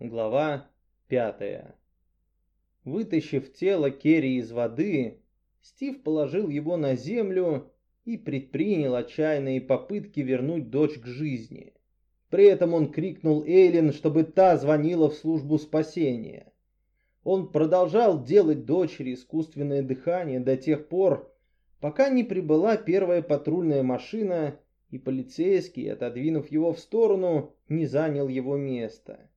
Глава пятая. Вытащив тело Керри из воды, Стив положил его на землю и предпринял отчаянные попытки вернуть дочь к жизни. При этом он крикнул Эйлин, чтобы та звонила в службу спасения. Он продолжал делать дочери искусственное дыхание до тех пор, пока не прибыла первая патрульная машина, и полицейский, отодвинув его в сторону, не занял его место.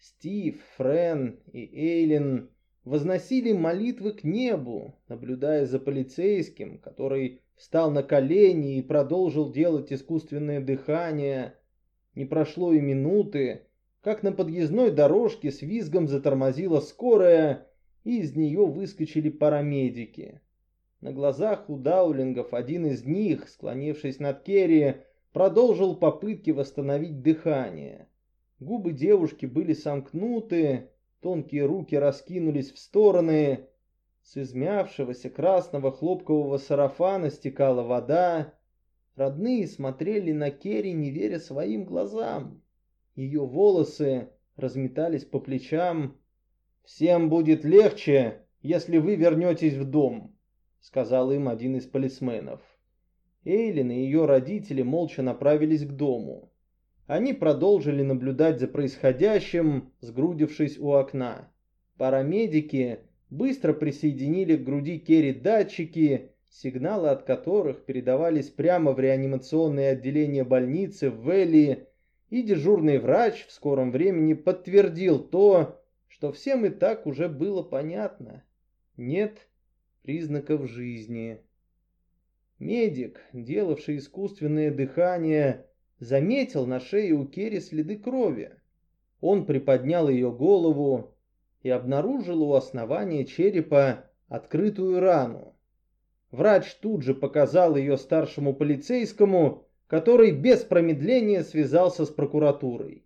Стив, Френ и Эйлин возносили молитвы к небу, наблюдая за полицейским, который встал на колени и продолжил делать искусственное дыхание. Не прошло и минуты, как на подъездной дорожке с визгом затормозила скорая, и из нее выскочили парамедики. На глазах у даулингов один из них, склонившись над Керри, продолжил попытки восстановить дыхание. Губы девушки были сомкнуты, тонкие руки раскинулись в стороны. С измявшегося красного хлопкового сарафана стекала вода. Родные смотрели на Керри, не веря своим глазам. Ее волосы разметались по плечам. «Всем будет легче, если вы вернетесь в дом», — сказал им один из полисменов. Эйлин и ее родители молча направились к дому. Они продолжили наблюдать за происходящим, сгрудившись у окна. Парамедики быстро присоединили к груди Керри датчики, сигналы от которых передавались прямо в реанимационное отделение больницы в Вэлли, и дежурный врач в скором времени подтвердил то, что всем и так уже было понятно. Нет признаков жизни. Медик, делавший искусственное дыхание, заметил на шее у Керри следы крови. Он приподнял ее голову и обнаружил у основания черепа открытую рану. Врач тут же показал ее старшему полицейскому, который без промедления связался с прокуратурой.